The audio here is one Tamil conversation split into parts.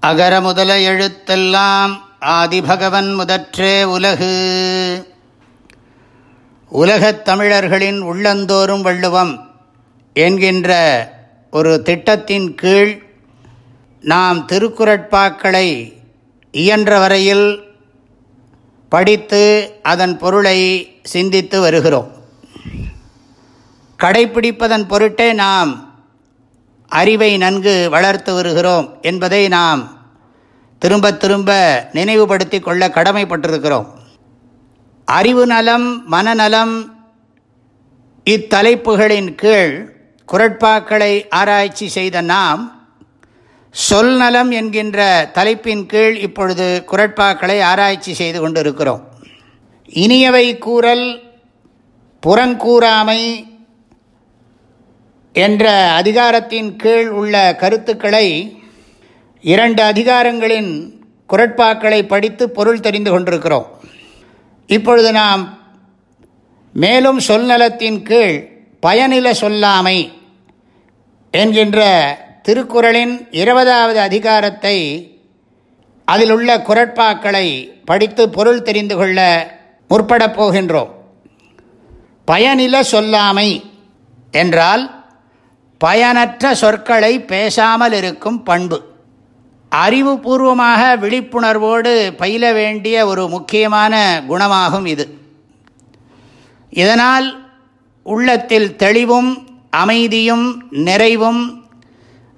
அகர முதல எழுத்தெல்லாம் ஆதிபகவன் முதற்றே உலகு. உலகத் தமிழர்களின் உள்ளந்தோறும் வள்ளுவம் என்கின்ற ஒரு திட்டத்தின் கீழ் நாம் திருக்குறட்பாக்களை இயன்ற வரையில் படித்து அதன் பொருளை சிந்தித்து வருகிறோம். கடைப்பிடிப்பதன் பொருட்டே நாம் அறிவை நன்கு வளர்த்து வருகிறோம் என்பதை நாம் திரும்ப திரும்ப நினைவுபடுத்தி கொள்ள கடமைப்பட்டிருக்கிறோம். அறிவு நலம் மனநலம் இத்தலைப்புகளின் கீழ் குரட்பாக்களை ஆராய்ச்சி செய்த நாம் சொல் நலம் என்கின்ற தலைப்பின் கீழ் இப்பொழுது குரட்பாக்களை ஆராய்ச்சி செய்து கொண்டிருக்கிறோம். இனியவை கூறல் புறங்கூறாமை என்ற அதிகாரத்தின் கீழ் உள்ள கருத்துக்களை இரண்டு அதிகாரங்களின் குரட்பாக்களை படித்து பொருள் தெரிந்து கொண்டிருக்கிறோம். இப்பொழுது நாம் மேலும் சொல்நலத்தின் கீழ் பயனில சொல்லாமை என்கின்ற திருக்குறளின் இருபதாவது அதிகாரத்தை அதில் உள்ள குரட்பாக்களை படித்து பொருள் தெரிந்து கொள்ள முற்படப் போகின்றோம். பயனில சொல்லாமை என்றால் பயனற்ற சொற்களை பேசாமல் இருக்கும் பண்பு. அறிவுபூர்வமாக விழிப்புணர்வோடு பயில வேண்டிய ஒரு முக்கியமான குணமாகும் இது. இதனால் உள்ளத்தில் தெளிவும் அமைதியும் நிறைவும்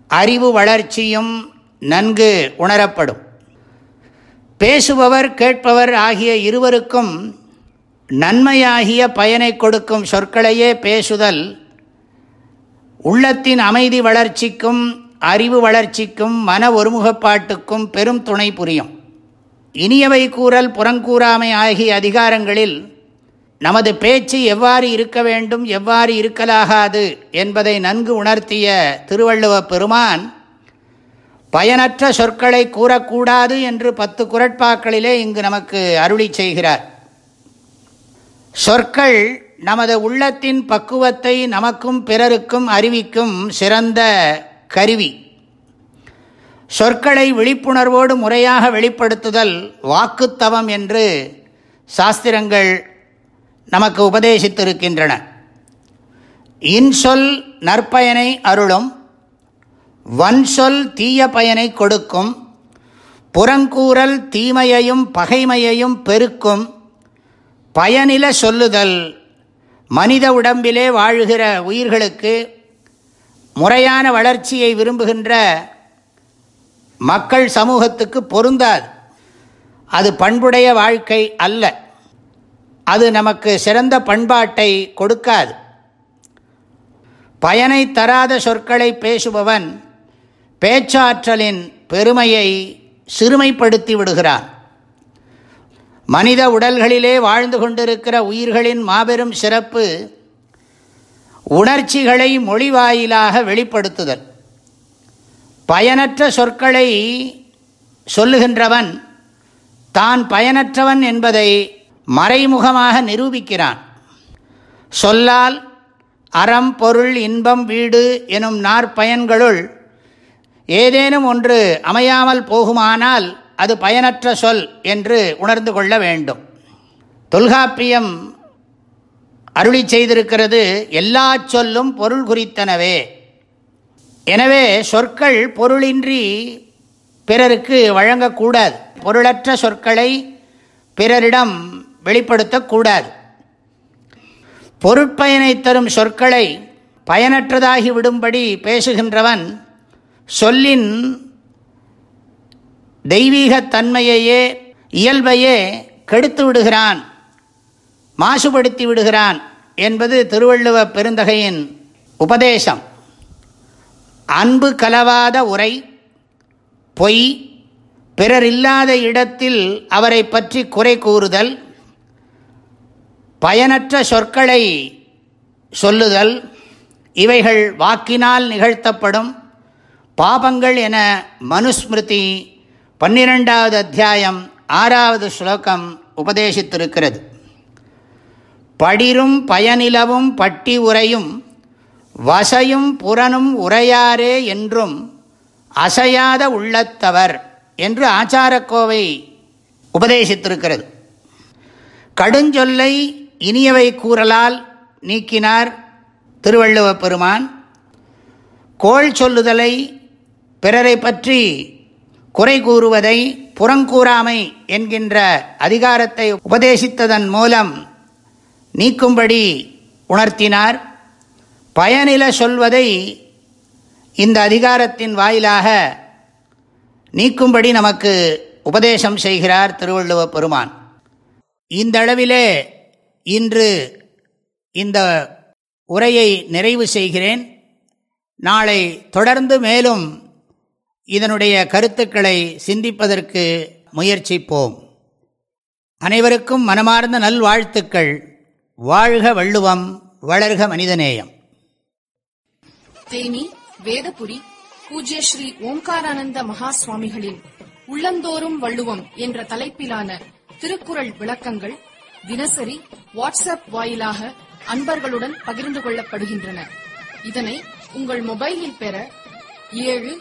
அறிவு வளர்ச்சியும் நன்கு உணரப்படும். பேசுபவர் கேட்பவர் ஆகிய இருவருக்கும் நன்மையாகிய பயனை கொடுக்கும் சொற்களையே பேசுதல் உள்ளத்தின் அமைதி வளர்ச்சிக்கும் அறிவு வளர்ச்சிக்கும் மன ஒருமுகப்பாட்டுக்கும் பெரும் துணை புரியும். இனியவை கூறல் புறங்கூறாமை ஆகிய அதிகாரங்களில் நமது பேச்சு எவ்வாறு இருக்க வேண்டும் எவ்வாறு இருக்கலாகாது என்பதை நன்கு உணர்த்திய திருவள்ளுவ பெருமான் பயனற்ற சொற்களை கூறக்கூடாது என்று பத்து குரட்பாக்களிலே இங்கு நமக்கு அருளி செய்கிறார். சொற்கள் நமது உள்ளத்தின் பக்குவத்தை நமக்கும் பிறருக்கும் அறிவிக்கும் சிறந்த கருவி. சொற்களை விழிப்புணர்வோடு முறையாக வெளிப்படுத்துதல் வாக்குத்தவம் என்று சாஸ்திரங்கள் நமக்கு உபதேசித்திருக்கின்றன. இன்சொல் நற்பயனை அருளும் வன்சொல் தீய பயனை கொடுக்கும் புறங்கூறல் தீமையையும் பகைமையையும் பெருக்கும் பயனில சொல்லுதல் மனித உடம்பிலே வாழுகிற உயிர்களுக்கு முறையான வளர்ச்சியை விரும்புகின்ற மக்கள் சமூகத்துக்கு பொருந்தாது. அது பண்புடைய வாழ்க்கை அல்ல. அது நமக்கு சிறந்த பண்பாட்டை கொடுக்காது. பயனை தராத சொற்களை பேசுபவன் பேச்சாற்றலின் பெருமையை சிறுமைப்படுத்தி விடுகிறான். மனித உடல்களிலே வாழ்ந்து கொண்டிருக்கிற உயிர்களின் மாபெரும் சிறப்பு உணர்ச்சிகளை மொழி வாயிலாக வெளிப்படுத்துதல். பயனற்ற சொற்களை சொல்லுகின்றவன் தான் பயனற்றவன் என்பதை மறைமுகமாக நிரூபிக்கிறான். சொல்லால் அறம் பொருள் இன்பம் வீடு எனும் நாற்பயன்களுள் ஏதேனும் ஒன்று அமையாமல் போகுமானால் அது பயனற்ற சொல் என்று உணர்ந்து கொள்ள வேண்டும். தொல்காப்பியம் அருளி செய்திருக்கிறது எல்லா சொல்லும் பொருள் குறித்தனவே. எனவே சொற்கள் பொருளின்றி பிறருக்கு வழங்கக்கூடாது. பொருளற்ற சொற்களை பிறரிடம் வெளிப்படுத்தக்கூடாது. பொருட்பயனை தரும் சொற்களை பயனற்றதாகி விடும்படி பேசுகின்றவன் சொல்லின் தெய்வீகத்தன்மையையே இயல்பையே கெடுத்து விடுகிறான் மாசுபடுத்தி விடுகிறான் என்பது திருவள்ளுவ பெருந்தகையின் உபதேசம். அன்பு கலவாத உரை பொய் பிறர் இல்லாத இடத்தில் அவரை பற்றி குறை கூறுதல் பயனற்ற சொற்களை சொல்லுதல் இவைகள் வாக்கினால் நிகழ்த்தப்படும் பாபங்கள் என மனுஸ்மிருதி பன்னிரெண்டாவது அத்தியாயம் ஆறாவது ஸ்லோகம் உபதேசித்திருக்கிறது. படிரும் பயனிலவும் பட்டி உரையும் வசையும் புறனும் உரையாரே என்றும் அசையாத உள்ளத்தவர் என்று ஆச்சாரக்கோவை உபதேசித்திருக்கிறது. கடுஞ்சொல்லை இனியவை கூறலால் நீக்கினார் திருவள்ளுவ பெருமான். கோள் சொல்லுதலை பிறரை பற்றி குறை கூறுவதை புறங்கூறாமை என்கின்ற அதிகாரத்தை உபதேசித்ததன் மூலம் நீக்கும்படி உணர்த்தினார். பயனில சொல்வதை இந்த அதிகாரத்தின் வாயிலாக நீக்கும்படி நமக்கு உபதேசம் செய்கிறார் திருவள்ளுவ பெருமான். இந்தளவிலே இன்று இந்த உரையை நிறைவு செய்கிறேன். நாளை தொடர்ந்து மேலும் இதனுடைய கருத்துக்களை சிந்திப்பதற்கு முயற்சிப்போம். அனைவருக்கும் மனமார்ந்த நல்வாழ்த்துக்கள். வாழ்க வள்ளுவம் வளர்க மனிதநேயம். தேனி வேதபுரி பூஜ்ய ஸ்ரீ ஓம்காரானந்த மகா சுவாமிகளின் உள்ளந்தோறும் வள்ளுவம் என்ற தலைப்பிலான திருக்குறள் விளக்கங்கள் தினசரி வாட்ஸ்அப் வாயிலாக அன்பர்களுடன் பகிர்ந்து கொள்ளப்படுகின்றன. இதனை உங்கள் மொபைலில் பெற ஏழு